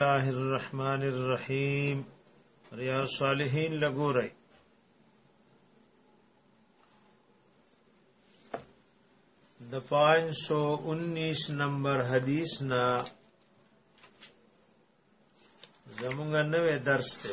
الله الرحمن الرحیم ریا صالحین لګورئ د 519 نمبر حدیث نا زمونږ نوې درس ته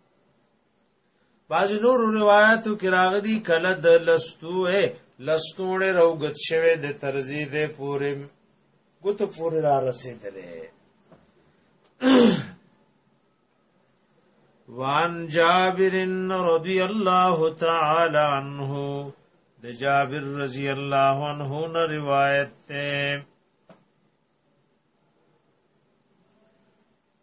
باز نور روایتو کې راغلي کله د لستو اے لستوړې روغت شوه د ترزی دې پورې ګوتو پورې را رسیدلې وان جابر رضی الله تعالی عنہ د جابر رضی الله عنه نه روایت ده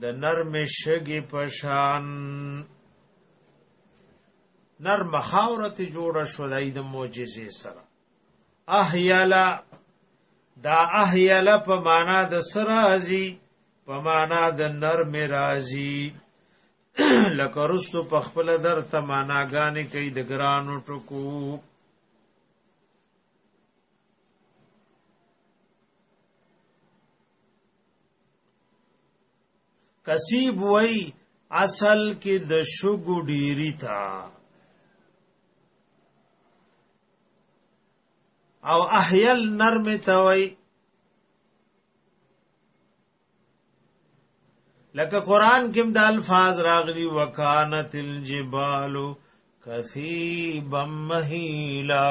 د نرم شګي پشان نرم خاورت جوړ شو دای د معجزې سره احیلا دا احیلا په معنا د سره ازي په معنا د نرم رازي لکه رستو په خپل در ته معناګانې کوي د ګرانو ټکو کسیب وای اصل کې د شګو ډیری تا او احیل نرم ته وای لکه قران کې د الفاظ راغلي وکانت الجبال کثیبا مهیلا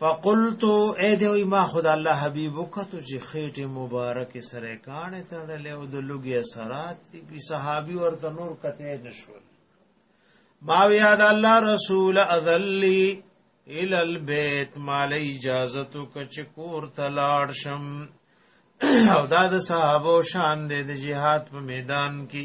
فقلت اے دی ما خدا الله حبیب وکتو چې خېټه مبارک سره کانه تړلې او د لوګي اثرات دی په صحابي ورته نور کته نشول ما ویا د الله رسول اذلی ال البیت مال اجازه تو کچ کور تلاړ شم او دا د صحابه شان دی د جهاد په میدان کې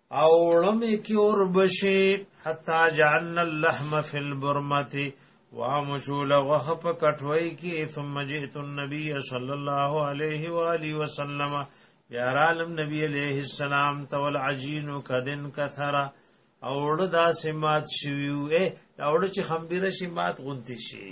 او ړمې کې اور بشي حتا جعلنا اللحم فی البرمت وامشول غه په کټوي کې ثم جئت النبي صلی الله علیه و آله وسلم بیا عالم نبی علیہ السلام تول عجین کدن کثرا اوړ دا سمات شویو اے اوړ چې خمبيره شي مات غونتی شي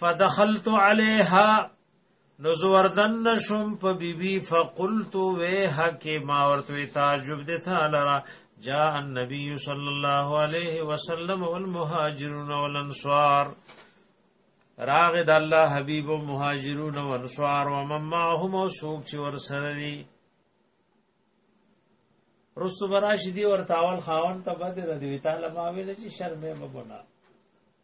فدخلت عليها نزوردن نشم په بیبي فقلت وه کی ما ورته تعجب دي تعالی جاء النبي صلى الله عليه وسلم والمهاجرون والانصار راغ د الله حبيب او مهاجرون او انصار او مماهم او سوق چې ور سره دي رسو براشدي ورتاول خاون ته بده ردی تعالی ما ویل چې شرمې مبنا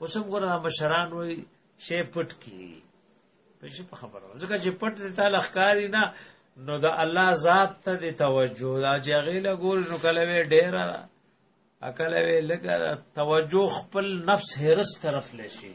اوسم ګره مشران وي شی پټ کی په شی په خبره ځکه چې پټ دي تعالی ښکاری نه نو د الله ذات ته د توجه دا چې غیله ګور نو کله وی ډیر عقل وی لګا توجه خپل نفس هرس طرف لشي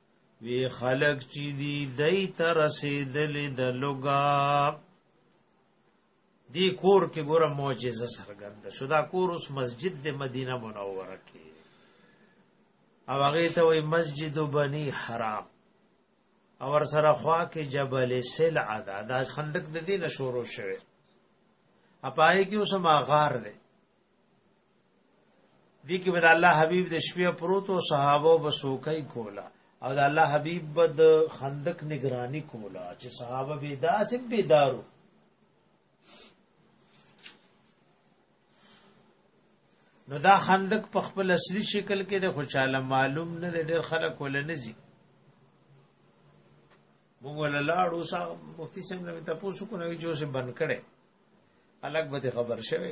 وی خلق چی دی دی تر رسیدل د لوګا دی کور کې ګوره معجزه سرګند شو دا کور اوس مسجد د مدینه منوره کې او هغه ته وی مسجد بنی حرام او ور سره خوا کې جبل سلع دا دا خندق د دینه شروع شوه اپای کې اوس ما غار دی دی کې به د الله حبیب د شپې پروت او صحابه به سوکای کولا او د الله حبیب به د خندق نگرانی کولا چې صحابه به داسې بیدارو نو دا خندق په خپل اصلي شکل کې د خوشاله معلوم نه د ډېر خلک ول نه زی موږ ول لاړو سا مفتی سم نه تاسو کو نه جو سه بن کړي الګ به خبر شوه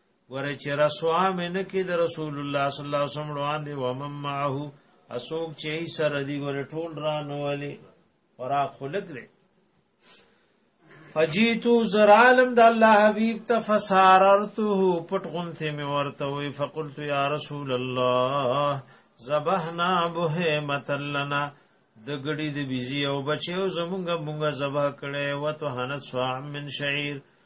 ور چې رسوا مې نه کې د رسول الله صلی الله علیه وسلم روان دي ومم معه اسوک چې سره دی ګور ټول را نوالي ورا خلق دی فجیتو زرالم د الله حبیب ته فساررته پټ غنته می ورته وی فقلت یا رسول الله ذبحنا بهمت لنا د غړي د بيزي او بچو زمونږه مونږه ذبح کړي و ته هنت سوا من شعير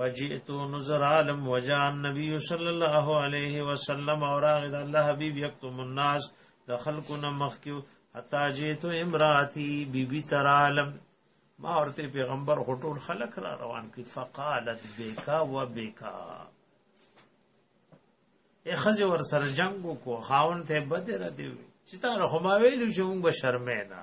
فجئت نظر عالم وجاء النبي صلى الله عليه وسلم اور غد الله حبيب يكتم الناس دخلقنا مخکيو حتا جئت امراتي بيبي تر عالم ما ورته پیغمبر هټول خلق را روان کی فقالت بكا وبكا اے خزه ور سر جنگ کو خاون ته بدر دی چې تا رحمه ویلو چې موږ شرمې نه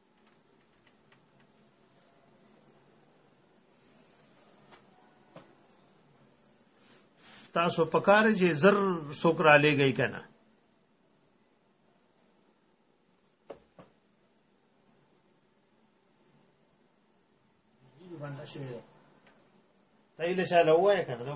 تاسو پکار چې زر سوک را لېږئ که نه تایل شاله وای کنه دا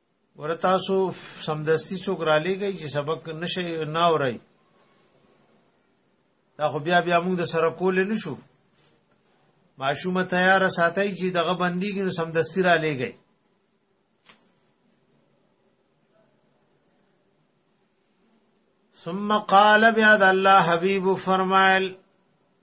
ورتاسو سمدستی څوک را لېږي چې سبق نشي نه اوري دا خو بیا بیا موږ د سره کول نه شو ماشومه تیار ساتي چې دغه بنديږي نو سمدستی را لېږي ثم قال بیا د الله حبيب فرمایل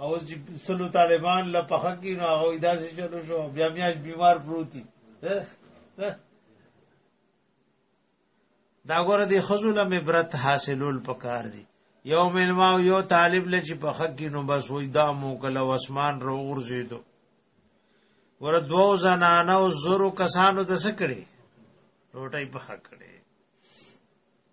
او چې سلو طالبان له پخه کې نو هغه داسې چلو شو بیا میاش بیمار پروتي دا ګوره دی خزو له عبرت حاصلول پکار دي یو ملما او یو طالب له چې په حق کې نو بس وای دا مو کله اسمان رو ورزیدو ور دوو زنانه او زرو کسانو د سکړي روټي په حق کړي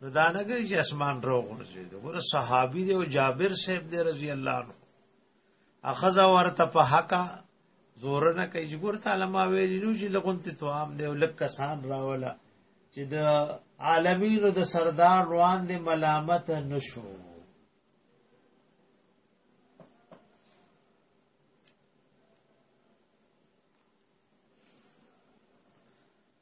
نو دا نه ګرځي چې اسمان رو غورځي دا ګوره صحابي دی او جابر صاحب دی رضی الله عنه اخذ ورته په حق زور نه کوي چې ګوره تعالی ما ویلی نو چې لغون ته توام دی او لک کسان راولا چې د عالمینو د سردار روان دی ملامت نشو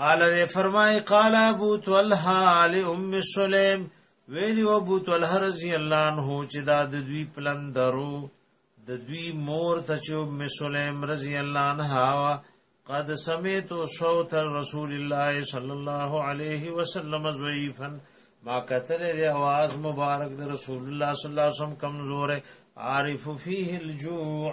قال دې فرمای قال ابو طلحه علی ام سلیم ویلی ابو طلحه رضی الله عنه چې دا د دوی پلن درو د دوی مور ته چې ام سلیم رضی الله عنها قد سمعت صوت رسول الله صلی الله علیه وسلم ضعیفا ما کتل دی आवाज مبارک د رسول الله صلی الله علیه وسلم کمزور عارف فيه الجوع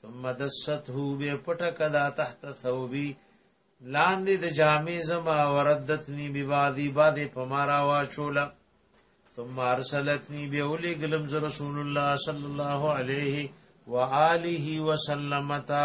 ثم دسته به پټه کدا تحت ثوبي لاندې د جامې زما وردتنی ببادی باد په مارا واچولا ثم ارسلتنی به اولی گلم ز رسول الله صلی الله علیه و آله وسلم تا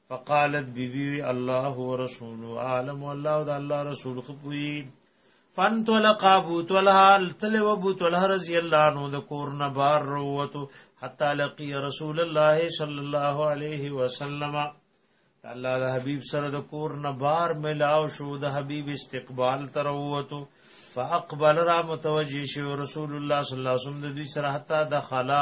فقالت بی بی وی الله ورسول عالم والله د الله رسول خپوی فن طلق ابو طلحه تل ابو طلحه رضی الله عنه د کور نه بار وروته حتا لقي رسول الله صلی الله علیه وسلم الله د حبیب سره د کور نه بار ملاو شو د حبیب استقبال تر وروته فاقبل را متوجی شو رسول الله صلی الله علیه وسلم د دوی سره حتا دخلا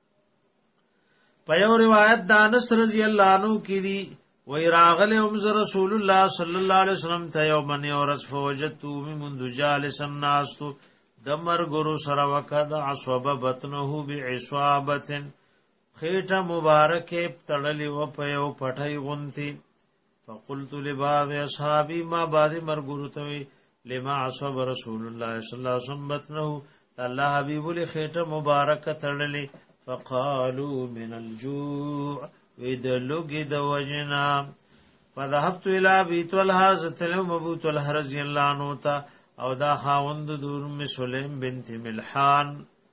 په یو روایت د انس رضی الله عنه کې دی وی راغله هم رسول الله صلی الله علیه وسلم ته یو من یو رس فوجت می منذ جالسم ناستو دمر ګرو سره وکد عصب بطنه بعصابتن خېټه مبارکه تړلې و په یو پټي غونتی فقلت لبعض اصحابي ما بعض مرګورو ته لما عصب رسول الله صلی الله علیه وسلم بتنه الله حبیب له خېټه مبارک تړلې فقالوا من الجوع وید لوګي د وجنا فذهبت الى ابي طلحه زتلم ابو طلحه رضی الله عنه تا او دا خاوند دور می سلیم بنت ملحان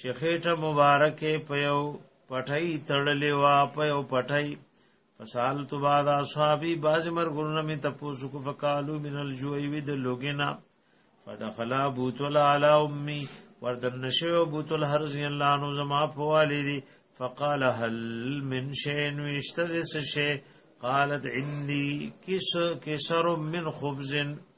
چې خېټه مبارکه په یو پټۍ تړلې وا په یو پټۍ فسال تو بعد اصحابي باز مرګونه می تپوس کو فقالو من الجوع وی د لوګینا فدخل ابو طل علی امي وردن نشو ابو طل هر زی الله نو زما په والدي فقال هل من شيء واشتد شيء قالت عندي كس كسر من خبز